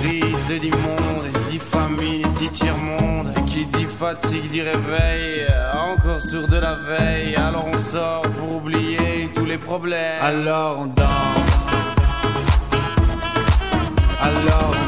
crise te dit monde Dit famine dit tiers-monde Qui dit fatigue dit réveil. Encore sur de la veille. Alors on sort pour oublier tous les problèmes. Alors on danse. Alors on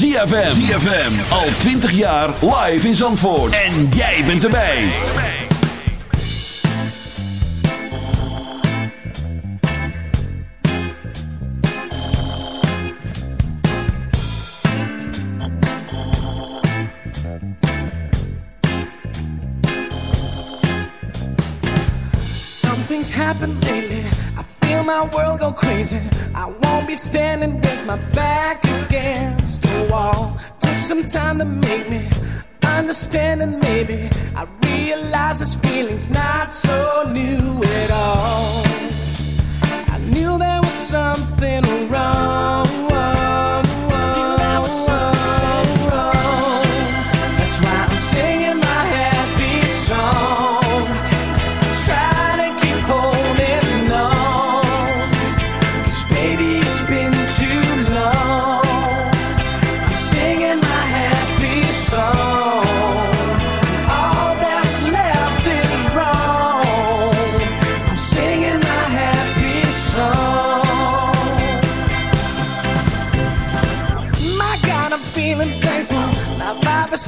ZFM. ZFM. Al 20 jaar live in Zandvoort. En jij bent erbij. Something's happened lately. I feel my world go crazy. I won't be standing with my back again. the wall. Took some time to make me understand, and maybe I realized this feeling's not so new at all. I knew there was something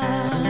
love.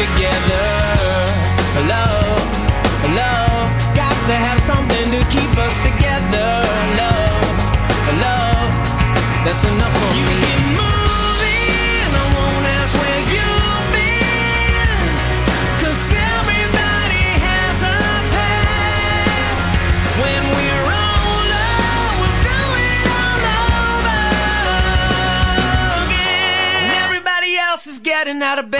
together. Love, love, got to have something to keep us together. Love, love, that's enough for you me. I won't ask where you've everybody has a past. When we're older, we'll do it all over again. Everybody else is getting out of bed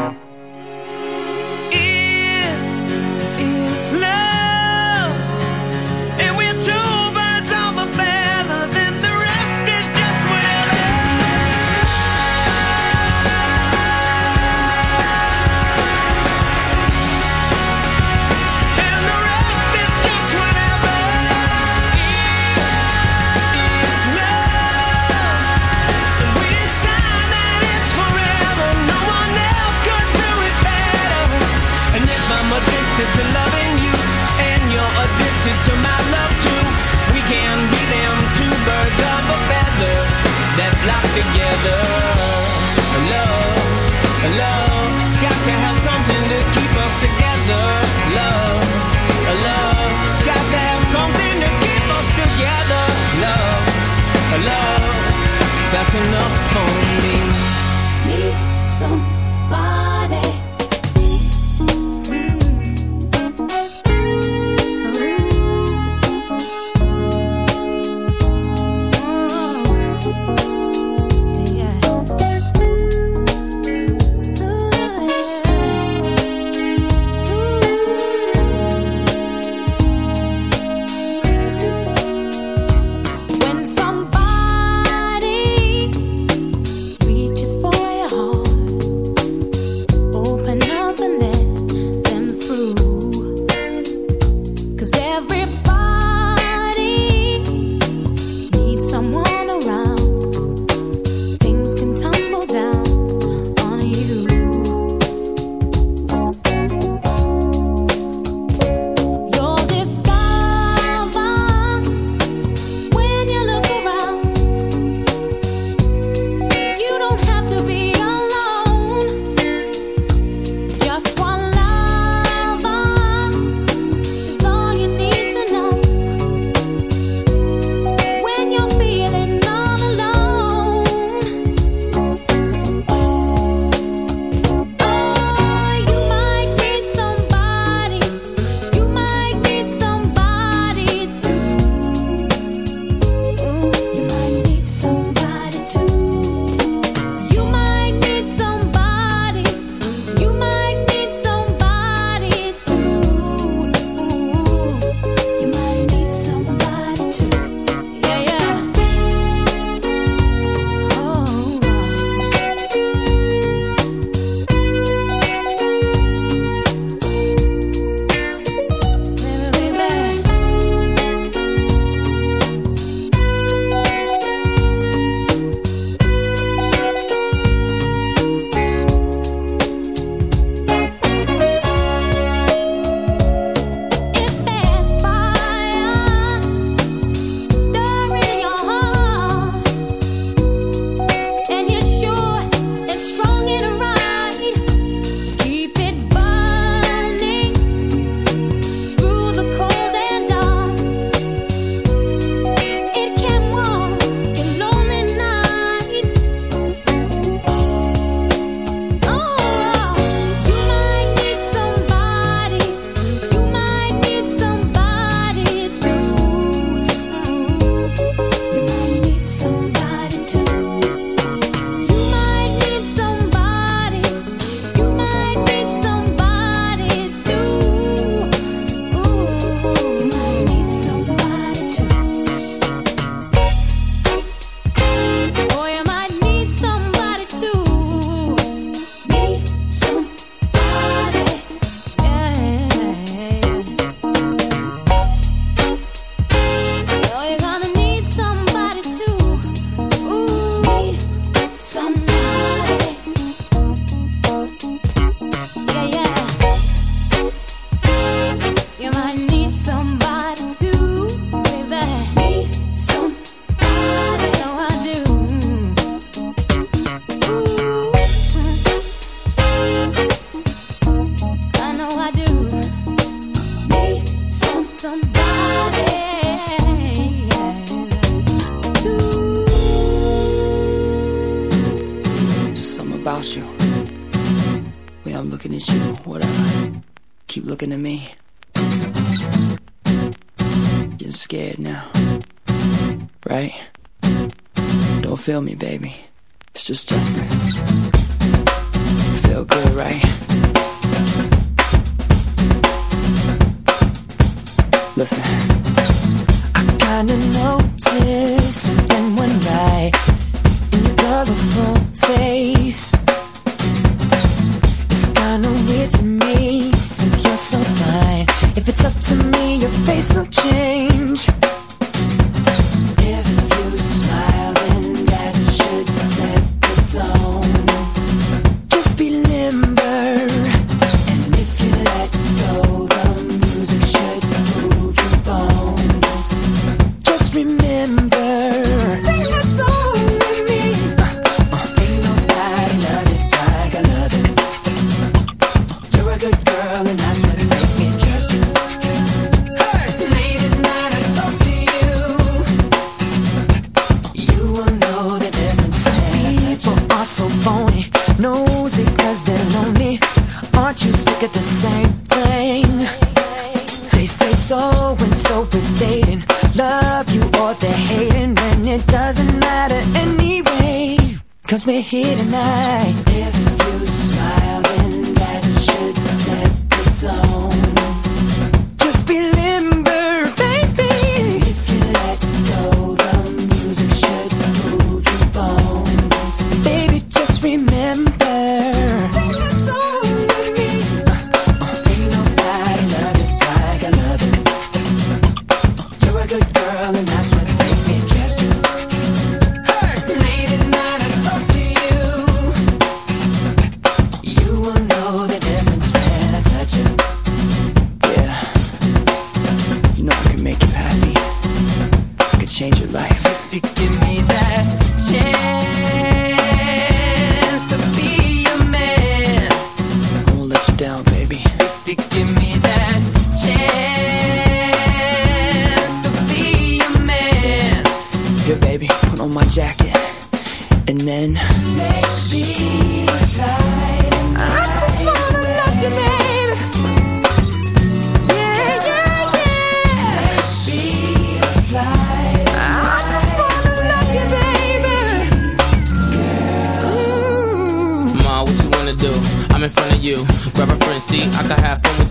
See, I can have fun with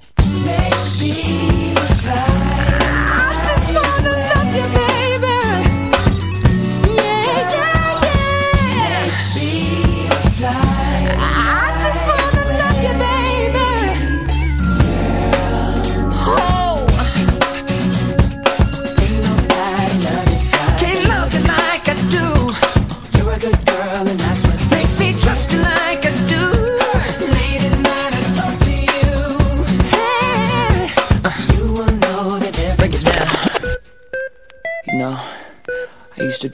be.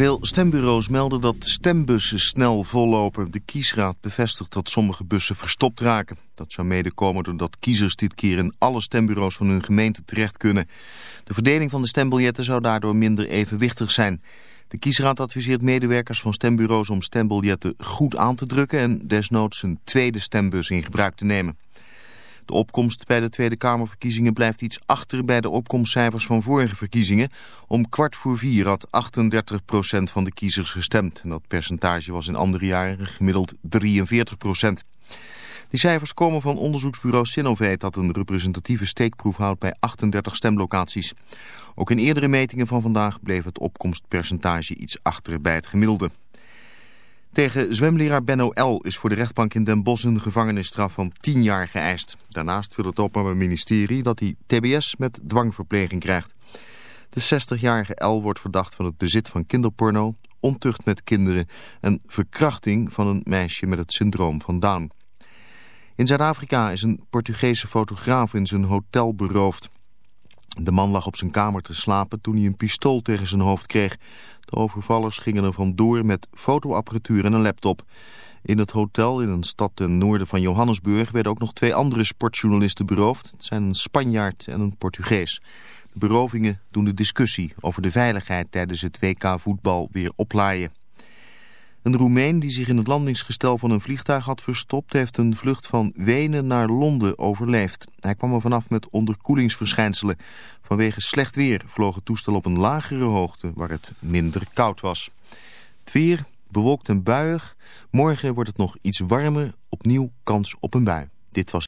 Veel stembureaus melden dat stembussen snel vollopen. De kiesraad bevestigt dat sommige bussen verstopt raken. Dat zou mede komen doordat kiezers dit keer in alle stembureaus van hun gemeente terecht kunnen. De verdeling van de stembiljetten zou daardoor minder evenwichtig zijn. De kiesraad adviseert medewerkers van stembureaus om stembiljetten goed aan te drukken en desnoods een tweede stembus in gebruik te nemen. De opkomst bij de Tweede Kamerverkiezingen blijft iets achter bij de opkomstcijfers van vorige verkiezingen. Om kwart voor vier had 38% van de kiezers gestemd. En dat percentage was in andere jaren gemiddeld 43% Die cijfers komen van onderzoeksbureau Sinovate dat een representatieve steekproef houdt bij 38 stemlocaties. Ook in eerdere metingen van vandaag bleef het opkomstpercentage iets achter bij het gemiddelde. Tegen zwemleraar Benno L. is voor de rechtbank in Den Bosch een gevangenisstraf van 10 jaar geëist. Daarnaast wil het Openbaar Ministerie dat hij tbs met dwangverpleging krijgt. De 60-jarige L. wordt verdacht van het bezit van kinderporno, ontucht met kinderen en verkrachting van een meisje met het syndroom van Down. In Zuid-Afrika is een Portugese fotograaf in zijn hotel beroofd. De man lag op zijn kamer te slapen toen hij een pistool tegen zijn hoofd kreeg. De overvallers gingen er vandoor met fotoapparatuur en een laptop. In het hotel in een stad ten noorden van Johannesburg werden ook nog twee andere sportjournalisten beroofd. Het zijn een Spanjaard en een Portugees. De berovingen doen de discussie over de veiligheid tijdens het WK voetbal weer oplaaien. Een Roemeen die zich in het landingsgestel van een vliegtuig had verstopt... heeft een vlucht van Wenen naar Londen overleefd. Hij kwam er vanaf met onderkoelingsverschijnselen. Vanwege slecht weer vloog het toestel op een lagere hoogte... waar het minder koud was. Het weer bewolkt en buiig. Morgen wordt het nog iets warmer. Opnieuw kans op een bui. Dit was